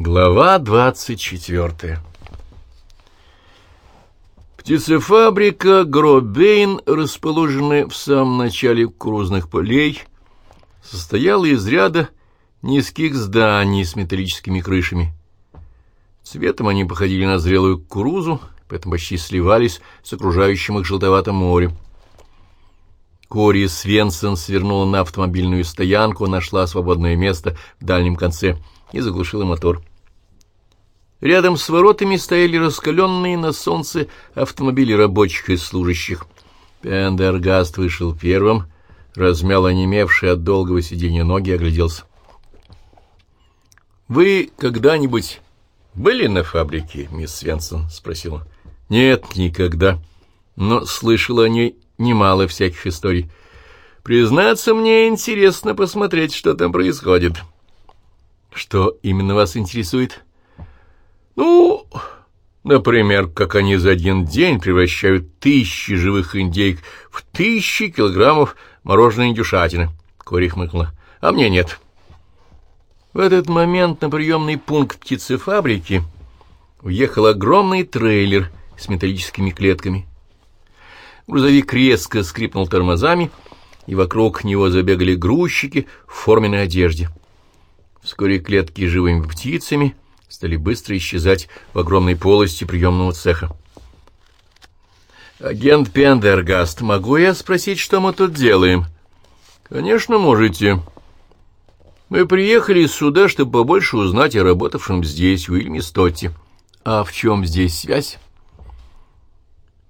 Глава двадцать четвертая Птицефабрика Гробейн, расположенная в самом начале кукурузных полей, состояла из ряда низких зданий с металлическими крышами. Цветом они походили на зрелую кукурузу, поэтому почти сливались с окружающим их желтоватым морем. Кори Свенсон свернула на автомобильную стоянку, нашла свободное место в дальнем конце и заглушила мотор. Рядом с воротами стояли раскаленные на солнце автомобили рабочих и служащих. Пендергаст вышел первым, размял онемевшие от долгого сидения ноги и огляделся. — Вы когда-нибудь были на фабрике, мисс Свенсон? — спросила. — Нет, никогда. Но слышала о ней немало всяких историй. Признаться, мне интересно посмотреть, что там происходит. — Что именно вас интересует? — ну, например, как они за один день превращают тысячи живых индейк в тысячи килограммов мороженой индюшатины. Кори хмыкнула. А мне нет. В этот момент на приемный пункт птицефабрики уехал огромный трейлер с металлическими клетками. Грузовик резко скрипнул тормозами, и вокруг него забегали грузчики в форменной одежде. Вскоре клетки с живыми птицами — стали быстро исчезать в огромной полости приемного цеха. «Агент Пендергаст, могу я спросить, что мы тут делаем?» «Конечно, можете. Мы приехали сюда, чтобы побольше узнать о работавшем здесь Уильме Стотти. А в чем здесь связь?»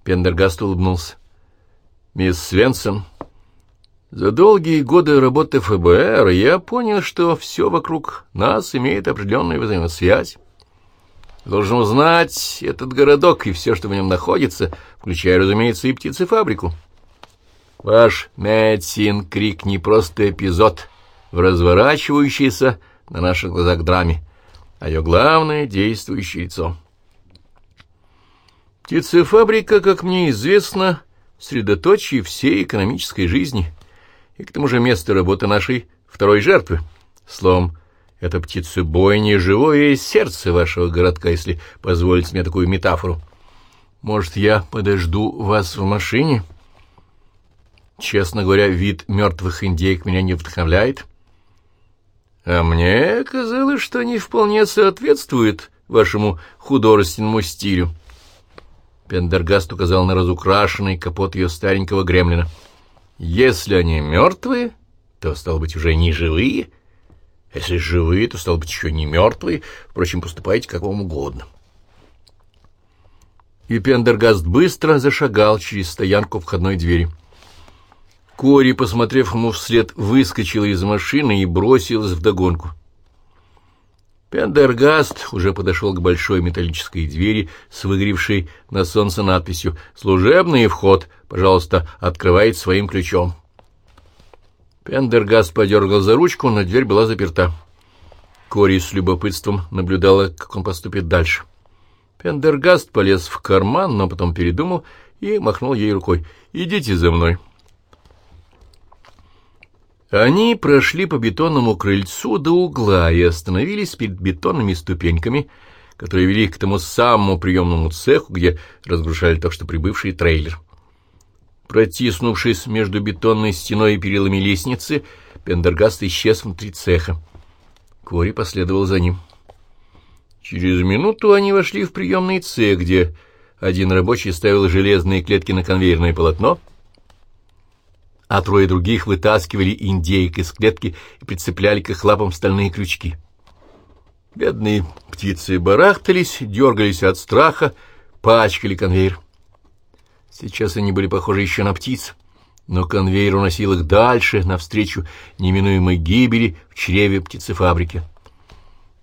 Пендергаст улыбнулся. «Мисс Свенсон, за долгие годы работы ФБР я понял, что все вокруг нас имеет определенную взаимосвязь. Должен узнать этот городок и все, что в нем находится, включая, разумеется, и птицефабрику. Ваш Мэтсин Крик не просто эпизод в разворачивающейся на наших глазах драме, а ее главное действующее лицо. Птицефабрика, как мне известно, средоточие всей экономической жизни — и к тому же место работы нашей второй жертвы. Словом, это птицебойня — живое сердце вашего городка, если позволить мне такую метафору. Может, я подожду вас в машине? Честно говоря, вид мертвых индейк меня не вдохновляет. А мне казалось, что они вполне соответствуют вашему художественному стилю. Пендергаст указал на разукрашенный капот ее старенького гремлина — если они мертвые, то, стало быть, уже не живые. Если живые, то, стало быть, еще не мертвые. Впрочем, поступайте как вам угодно. И Пендергаст быстро зашагал через стоянку входной двери. Кори, посмотрев ему вслед, выскочила из машины и бросилась вдогонку. Пендергаст уже подошел к большой металлической двери с выгоревшей на солнце надписью «Служебный вход. Пожалуйста, открывает своим ключом». Пендергаст подергал за ручку, но дверь была заперта. Кори с любопытством наблюдала, как он поступит дальше. Пендергаст полез в карман, но потом передумал и махнул ей рукой. «Идите за мной». Они прошли по бетонному крыльцу до угла и остановились перед бетонными ступеньками, которые вели к тому самому приемному цеху, где разгружали только что прибывший трейлер. Протиснувшись между бетонной стеной и перилами лестницы, Пендергаст исчез внутри цеха. Кори последовал за ним. Через минуту они вошли в приемный цех, где один рабочий ставил железные клетки на конвейерное полотно — а трое других вытаскивали индейок из клетки и прицепляли к их лапам стальные крючки. Бедные птицы барахтались, дергались от страха, пачкали конвейер. Сейчас они были похожи еще на птиц, но конвейер уносил их дальше, навстречу неминуемой гибели в чреве птицефабрики.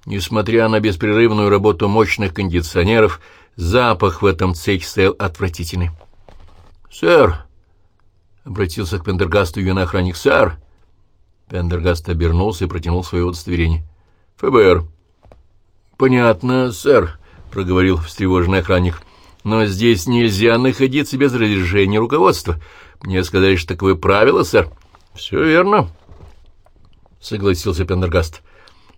Несмотря на беспрерывную работу мощных кондиционеров, запах в этом цехе стоял отвратительный. «Сэр!» Обратился к Пендергасту юный охранник. «Сэр!» Пендергаст обернулся и протянул свое удостоверение. «ФБР». «Понятно, сэр», — проговорил встревоженный охранник. «Но здесь нельзя находиться без разрешения руководства. Мне сказали, что таковы правила, сэр». «Все верно», — согласился Пендергаст.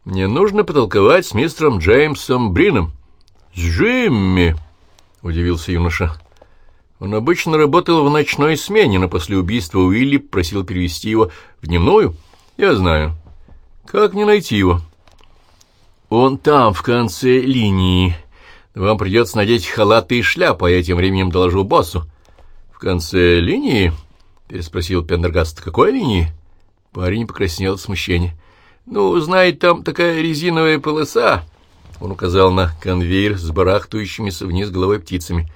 Мне нужно потолковать с мистером Джеймсом Брином. — С Джимми! — удивился юноша. Он обычно работал в ночной смене, но после убийства Уилли просил перевести его в дневную. Я знаю. Как мне найти его? Он там, в конце линии. Вам придется надеть халаты и шляпу, а я тем временем доложу боссу. В конце линии? Переспросил Пендергаст. Какой линии? Парень покраснел от смущения. Ну, знаете, там такая резиновая полоса. Он указал на конвейер с барахтающимися вниз головой птицами.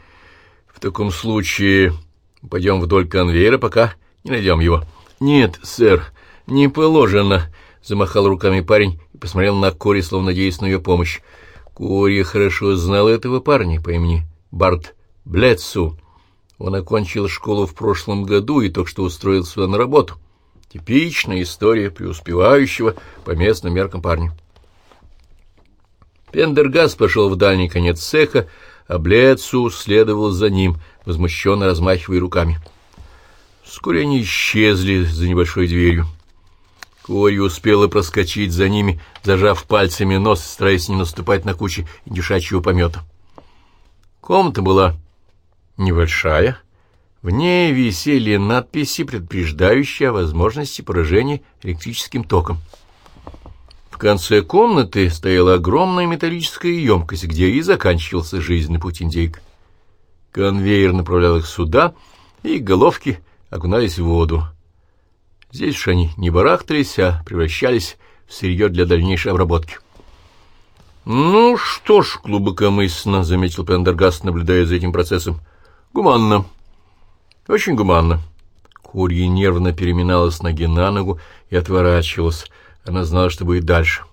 Таком случае пойдем вдоль конвейера, пока не найдем его. Нет, сэр, не положено, замахал руками парень и посмотрел на Кори, словно надеясь на ее помощь. Кори хорошо знал этого парня по имени Барт Блетсу. Он окончил школу в прошлом году и только что устроился сюда на работу. Типичная история преуспевающего по местным меркам парня. Пендергас пошел в дальний конец цеха, а Блецу следовал за ним, возмущенно размахивая руками. Вскоре они исчезли за небольшой дверью. Кори успела проскочить за ними, зажав пальцами нос, стараясь не наступать на кучи индюшачьего помета. Комната была небольшая, в ней висели надписи, предупреждающие о возможности поражения электрическим током. Конце комнаты стояла огромная металлическая емкость, где и заканчивался жизненный путь индейк. Конвейер направлял их сюда, и головки окунались в воду. Здесь же они не барахтались, а превращались в сырье для дальнейшей обработки. — Ну что ж, глубокомысленно, — заметил Пендергаст, наблюдая за этим процессом. — Гуманно. — очень гуманно. Курья нервно переминалась ноги на ногу и отворачивалась. Она знала, что будет дальше.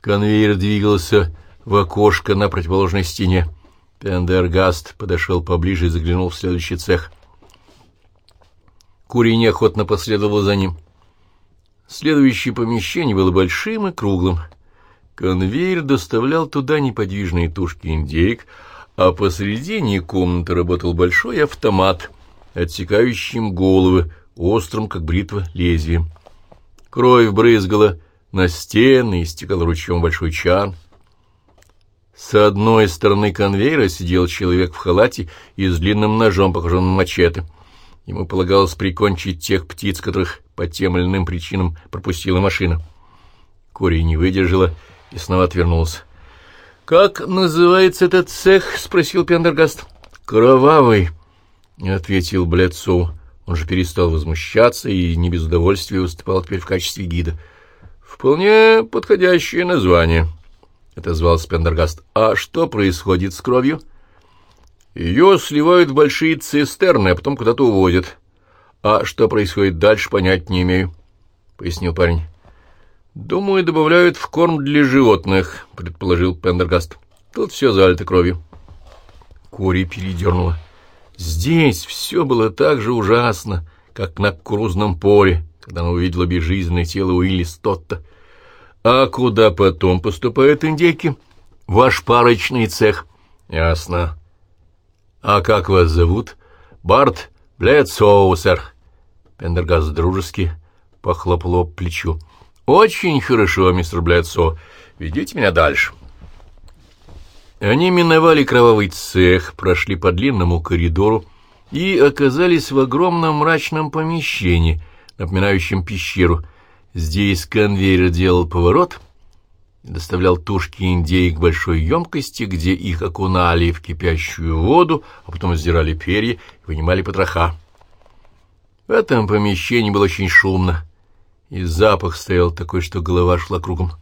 Конвейер двигался в окошко на противоположной стене. Пендергаст подошел поближе и заглянул в следующий цех. Курий неохотно последовал за ним. Следующее помещение было большим и круглым. Конвейер доставлял туда неподвижные тушки индейк, а посредине комнаты работал большой автомат, отсекающий им головы, острым, как бритва, лезвием. Кровь брызгала на стены и стекал ручьем большой чан. С одной стороны конвейера сидел человек в халате и с длинным ножом, похожим на мачете. Ему полагалось прикончить тех птиц, которых по тем или иным причинам пропустила машина. Кори не выдержала и снова отвернулась. «Как называется этот цех?» — спросил Пендергаст. «Кровавый», — ответил Блецоу. Он же перестал возмущаться и не без удовольствия выступал теперь в качестве гида. «Вполне подходящее название», — отозвался Пендергаст. «А что происходит с кровью?» «Ее сливают в большие цистерны, а потом куда-то увозят. А что происходит дальше, понять не имею», — пояснил парень. «Думаю, добавляют в корм для животных», — предположил Пендергаст. «Тут все залито кровью». Кори передернула. Здесь все было так же ужасно, как на кукурузном поле, когда она увидела безжизненное тело Уилли Стотта. «А куда потом поступают индейки?» «Ваш парочный цех». «Ясно». «А как вас зовут?» «Барт Бледсоусер». Пендергаст дружески похлопал плечу. «Очень хорошо, мистер Блэдсо. Ведите меня дальше». Они миновали кровавый цех, прошли по длинному коридору и оказались в огромном мрачном помещении, напоминающем пещеру. Здесь конвейер делал поворот и доставлял тушки индейк к большой емкости, где их окунали в кипящую воду, а потом сдирали перья и вынимали потроха. В этом помещении было очень шумно и запах стоял такой, что голова шла кругом.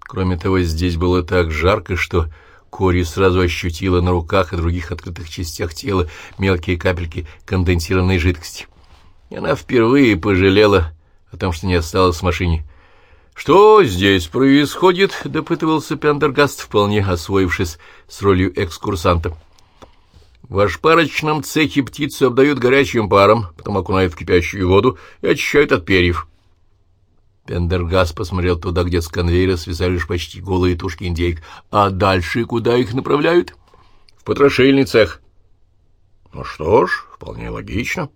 Кроме того, здесь было так жарко, что Кори сразу ощутила на руках и других открытых частях тела мелкие капельки конденсированной жидкости. И она впервые пожалела о том, что не осталась в машине. «Что здесь происходит?» — допытывался Пендергаст, вполне освоившись с ролью экскурсанта. В ошпарочном цехе птицу обдают горячим паром, потом окунают в кипящую воду и очищают от перьев. Пендергас посмотрел туда, где с конвейера свисали лишь почти голые тушки индейк. А дальше куда их направляют? В потрошильный цех. Ну что ж, вполне логично.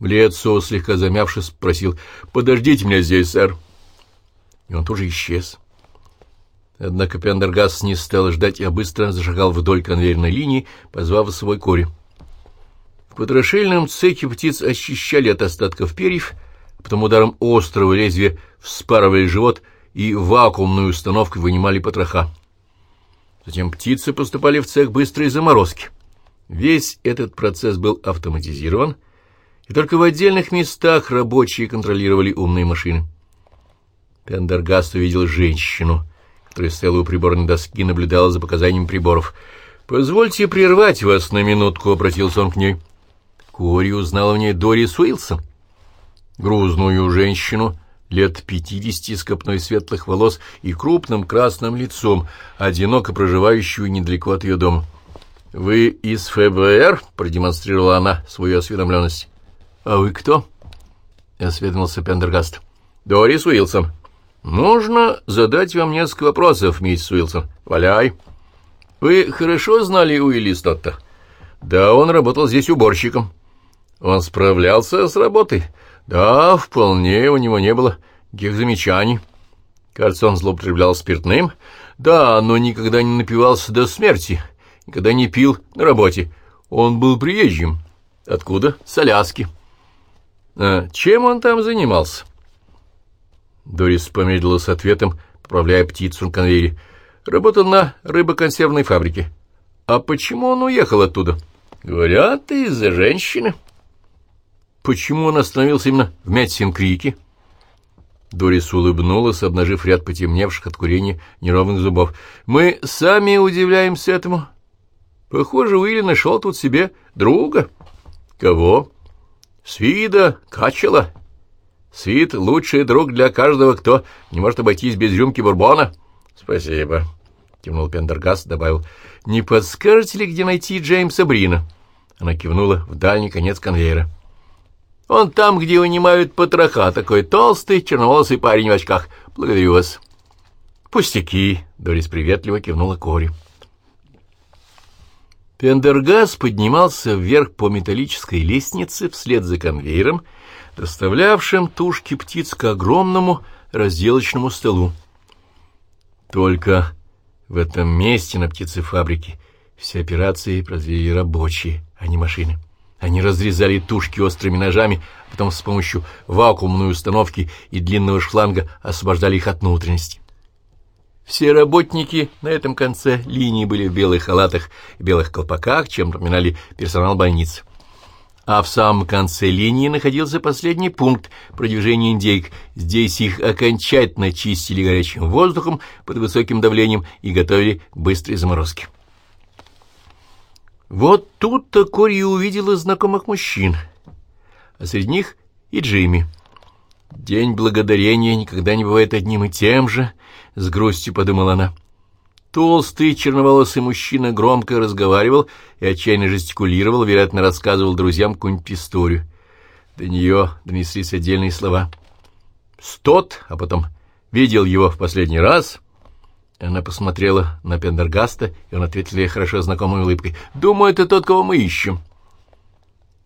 Блецо, слегка замявшись, спросил, «Подождите меня здесь, сэр». и он тоже исчез. Однако Пендергаст не стал ждать, а быстро зашагал вдоль конвейерной линии, позвав свой кори. В потрошельном цехе птиц очищали от остатков перьев, потом ударом острого лезвия вспарывали живот и вакуумную установкой вынимали потроха. Затем птицы поступали в цех быстрой заморозки. Весь этот процесс был автоматизирован, и только в отдельных местах рабочие контролировали умные машины. Пендергаст увидел женщину, которая стояла у приборной доски и наблюдала за показанием приборов. «Позвольте прервать вас на минутку», — обратился он к ней. Кори узнала в ней Дорис Уилсон, грузную женщину, лет пятидесяти с копной светлых волос и крупным красным лицом, одиноко проживающую недалеко от ее дома. «Вы из ФБР?» — продемонстрировала она свою осведомленность. «А вы кто?» — осведомился Пендергаст. «Дорис Уилсон». «Нужно задать вам несколько вопросов, мисс Уилсон. Валяй». «Вы хорошо знали Уилли Стотта?» «Да, он работал здесь уборщиком». «Он справлялся с работой?» «Да, вполне, у него не было никаких замечаний». «Кажется, он злоупотреблял спиртным?» «Да, но никогда не напивался до смерти» никогда не пил на работе. Он был приезжим. Откуда? С Аляски. А чем он там занимался? Дорис помедлила с ответом, поправляя птицу на конвейере. Работал на рыбоконсервной фабрике. А почему он уехал оттуда? Говорят, из-за женщины. Почему он остановился именно в Мэтсин-Крике? Дорис улыбнулась, обнажив ряд потемневших от курения неровных зубов. «Мы сами удивляемся этому. Похоже, Уилли нашел тут себе друга. Кого? Свида Качела. Свид — лучший друг для каждого, кто не может обойтись без рюмки бурбона. Спасибо. Кивнул Пендергаст, добавил. Не подскажете ли, где найти Джеймса Брина? Она кивнула в дальний конец конвейера. Он там, где вынимают потроха, такой толстый, черноволосый парень в очках. Благодарю вас. Пустяки, Дорис приветливо кивнула Кори. Пендергас поднимался вверх по металлической лестнице вслед за конвейером, доставлявшим тушки птиц к огромному разделочному столу. Только в этом месте на птицефабрике все операции произвели рабочие, а не машины. Они разрезали тушки острыми ножами, потом с помощью вакуумной установки и длинного шланга освобождали их от внутренности. Все работники на этом конце линии были в белых халатах и белых колпаках, чем напоминали персонал больницы. А в самом конце линии находился последний пункт продвижения индейк. Здесь их окончательно чистили горячим воздухом под высоким давлением и готовили к быстрой заморозке. Вот тут-то Кори увидела знакомых мужчин, а среди них и Джимми. День благодарения никогда не бывает одним и тем же, — с грустью подумала она. Толстый черноволосый мужчина громко разговаривал и отчаянно жестикулировал, вероятно, рассказывал друзьям какую-нибудь историю. До нее донеслись отдельные слова. «Стот», а потом «видел его в последний раз». Она посмотрела на Пендергаста, и он ответил ей хорошо знакомой улыбкой. «Думаю, это тот, кого мы ищем».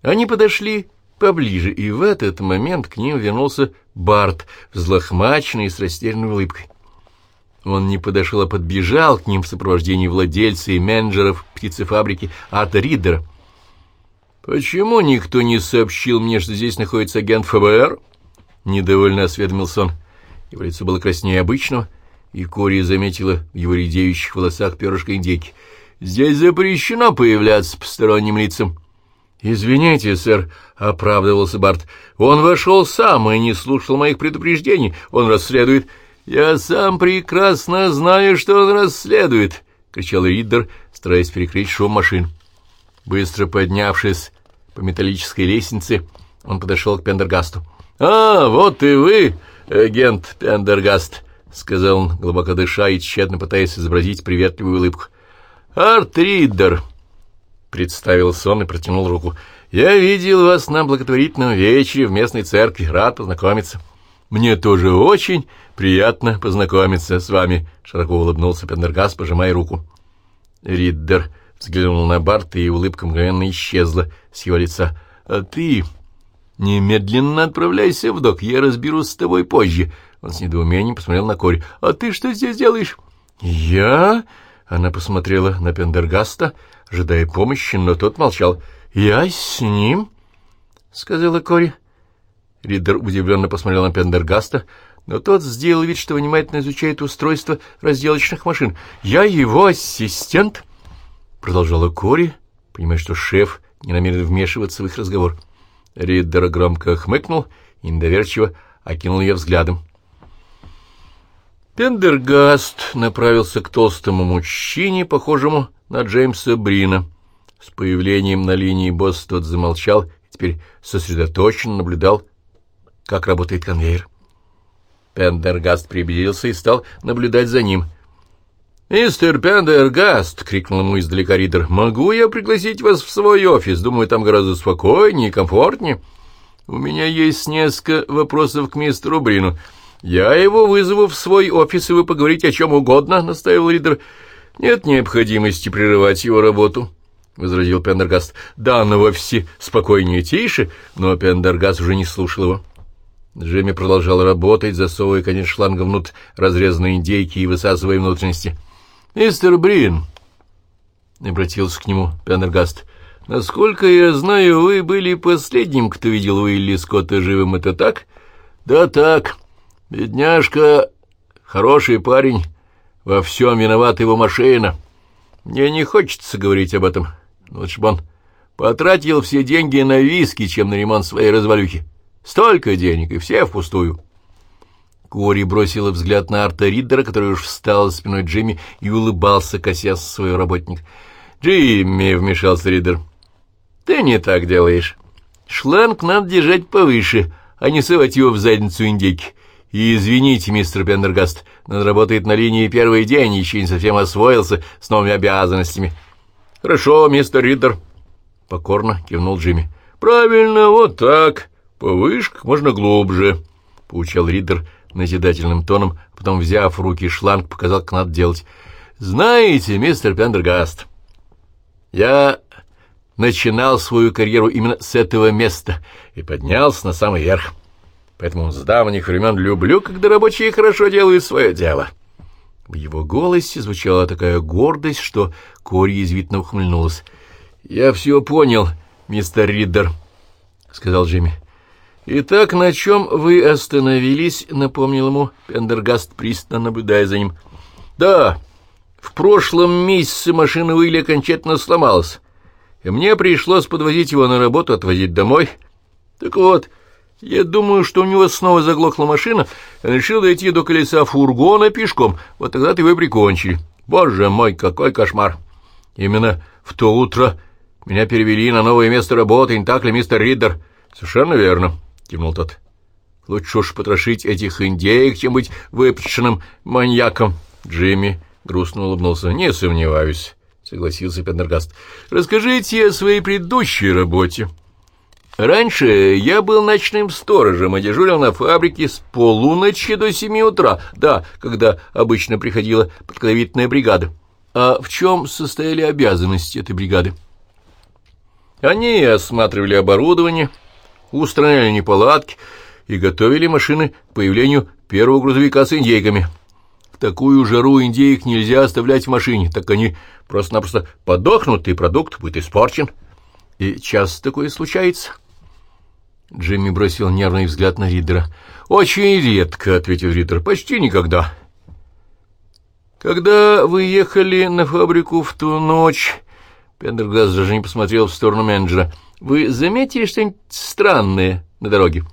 Они подошли поближе, и в этот момент к ним вернулся Барт, взлохмаченный и с растерянной улыбкой. Он не подошел, а подбежал к ним в сопровождении владельца и менеджеров птицефабрики Арта Риддера. «Почему никто не сообщил мне, что здесь находится агент ФБР?» Недовольно осведомился он. Его лицо было краснее обычного, и Кори заметила в его редеющих волосах перышко индейки. «Здесь запрещено появляться посторонним лицам». «Извините, сэр», — оправдывался Барт. «Он вошел сам и не слушал моих предупреждений. Он расследует...» «Я сам прекрасно знаю, что он расследует!» — кричал Риддер, стараясь перекрыть шум машин. Быстро поднявшись по металлической лестнице, он подошел к Пендергасту. «А, вот и вы, агент Пендергаст!» — сказал он, глубоко дыша и тщетно пытаясь изобразить приветливую улыбку. «Арт Риддер!» — представился он и протянул руку. «Я видел вас на благотворительном вечере в местной церкви. Рад познакомиться». «Мне тоже очень приятно познакомиться с вами», — широко улыбнулся Пендергас, пожимая руку. Риддер взглянул на Барта, и улыбка мгновенно исчезла с его лица. «А ты Немедленно отправляйся в док, я разберусь с тобой позже. Он с недоумением посмотрел на Кори. А ты что здесь делаешь? Я? Она посмотрела на Пендергаста, ожидая помощи, но тот молчал. Я с ним? сказала Кори. Ридер удивленно посмотрел на Пендергаста, но тот сделал вид, что внимательно изучает устройство разделочных машин. «Я его ассистент», — продолжала Кори, понимая, что шеф не намерен вмешиваться в их разговор. Риддер громко хмыкнул и недоверчиво окинул ее взглядом. Пендергаст направился к толстому мужчине, похожему на Джеймса Брина. С появлением на линии босс тот замолчал и теперь сосредоточенно наблюдал, как работает конвейер. Пендергаст приблизился и стал наблюдать за ним — «Мистер Пендергаст!» — крикнул ему издалека Ридер. «Могу я пригласить вас в свой офис? Думаю, там гораздо спокойнее и комфортнее. У меня есть несколько вопросов к мистеру Брину. Я его вызову в свой офис, и вы поговорите о чем угодно», — наставил Ридер. «Нет необходимости прерывать его работу», — возразил Пендергаст. «Да, в офисе спокойнее и тише», но Пендергаст уже не слушал его. Джимми продолжал работать, засовывая конец шланга внутрь разрезанной индейки и высасывая внутренности. «Мистер Брин», — обратился к нему Пендергаст, — «насколько я знаю, вы были последним, кто видел Уилли Скотта живым, это так?» «Да так. Бедняжка, хороший парень, во всем виноват его машина. Мне не хочется говорить об этом. Лучше бы он потратил все деньги на виски, чем на ремонт своей развалюхи. Столько денег, и все впустую». Кори бросила взгляд на Арта Риддера, который уж встал спиной Джимми и улыбался, косясь своего работника. «Джимми», — вмешался Риддер, — «ты не так делаешь. Шланг надо держать повыше, а не совать его в задницу индейки. И извините, мистер Пендергаст, он работает на линии первый день, еще не совсем освоился с новыми обязанностями». «Хорошо, мистер Риддер», — покорно кивнул Джимми. «Правильно, вот так. Повыше, можно глубже», — поучал Риддер, — назидательным тоном, потом, взяв в руки шланг, показал, как надо делать. «Знаете, мистер Пендергаст, я начинал свою карьеру именно с этого места и поднялся на самый верх. Поэтому с давних времен люблю, когда рабочие хорошо делают свое дело». В его голосе звучала такая гордость, что Кори язвительно ухмыльнулась. «Я все понял, мистер Риддер», — сказал Джимми. «Итак, на чем вы остановились?» — напомнил ему Пендергаст, пристально наблюдая за ним. «Да, в прошлом месяце машина Уилли окончательно сломалась, и мне пришлось подвозить его на работу, отвозить домой. Так вот, я думаю, что у него снова заглохла машина, и решил дойти до колеса фургона пешком. Вот тогда-то его и прикончили. Боже мой, какой кошмар! Именно в то утро меня перевели на новое место работы, не так ли, мистер Риддер?» «Совершенно верно». — кивнул тот. — Лучше уж потрошить этих индеек, чем быть выпущенным маньяком. Джимми грустно улыбнулся. — Не сомневаюсь, — согласился Пендергаст. — Расскажите о своей предыдущей работе. Раньше я был ночным сторожем и дежурил на фабрике с полуночи до семи утра, да, когда обычно приходила подготовительная бригада. А в чем состояли обязанности этой бригады? Они осматривали оборудование, — устраняли неполадки и готовили машины к появлению первого грузовика с индейками. В такую жару индейок нельзя оставлять в машине, так они просто-напросто подохнут, и продукт будет испорчен. И часто такое случается. Джимми бросил нервный взгляд на Ридера. «Очень редко», — ответил Ридер, — «почти никогда». «Когда вы ехали на фабрику в ту ночь...» Пендергаст даже не посмотрел в сторону менеджера — вы заметили что-нибудь странное на дороге?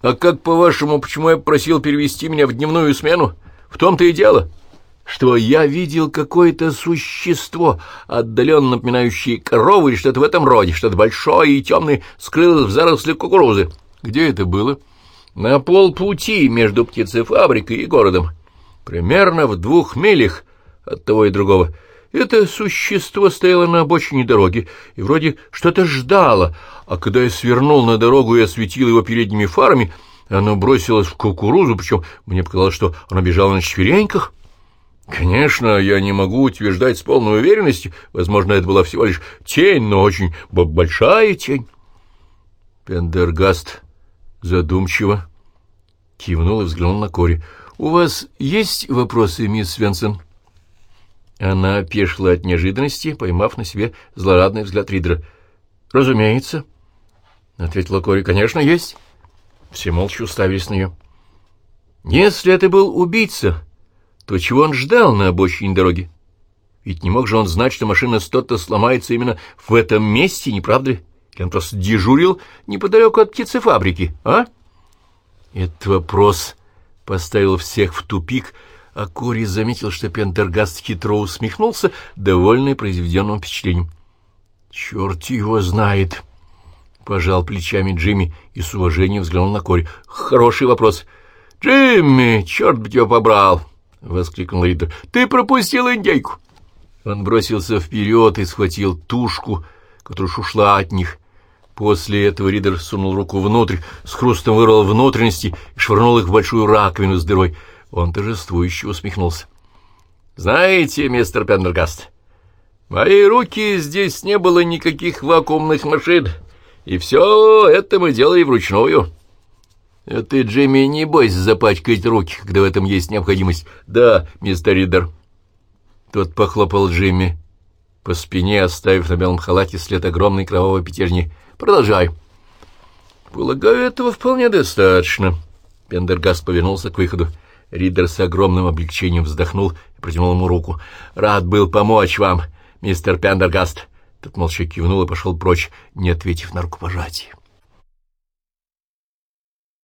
А как, по-вашему, почему я просил перевести меня в дневную смену? В том-то и дело, что я видел какое-то существо, отдаленно напоминающее корову или что-то в этом роде, что-то большое и темное скрылось в заросли кукурузы. Где это было? На полпути между птицефабрикой и городом. Примерно в двух милях от того и другого — это существо стояло на обочине дороги и вроде что-то ждало, а когда я свернул на дорогу и осветил его передними фарами, оно бросилось в кукурузу, причем мне показалось, что оно бежало на четвереньках. Конечно, я не могу утверждать с полной уверенностью, возможно, это была всего лишь тень, но очень большая тень. Пендергаст задумчиво кивнул и взглянул на Кори. «У вас есть вопросы, мисс Свенсон?» Она опешила от неожиданности, поймав на себе злорадный взгляд Ридера. «Разумеется», — ответила Кори. «Конечно, есть». Все молча уставились на нее. «Если это был убийца, то чего он ждал на обочине дороги? Ведь не мог же он знать, что машина что-то сломается именно в этом месте, не правда ли? Или он просто дежурил неподалеку от птицефабрики, а?» Этот вопрос поставил всех в тупик, а Кори заметил, что Пентергаст хитро усмехнулся, довольный произведенным впечатлением. «Черт его знает!» — пожал плечами Джимми и с уважением взглянул на Кори. «Хороший вопрос». «Джимми, черт бы тебя побрал!» — воскликнул Ридер. «Ты пропустил индейку!» Он бросился вперед и схватил тушку, которая ушла от них. После этого Ридер сунул руку внутрь, с хрустом вырвал внутренности и швырнул их в большую раковину с дырой. Он торжествующе усмехнулся. «Знаете, мистер Пендергаст, моей руки здесь не было никаких вакуумных машин, и все это мы делаем вручную». А ты, Джимми, не бойся запачкать руки, когда в этом есть необходимость. Да, мистер Ридер. Тот похлопал Джимми по спине, оставив на белом халате след огромной кровавой пятерни. Продолжай. Полагаю, этого вполне достаточно. Пендергаст повернулся к выходу. Ридер с огромным облегчением вздохнул и протянул ему руку. «Рад был помочь вам, мистер Пендергаст». Тот молча кивнул и пошел прочь, не ответив на рукопожатие.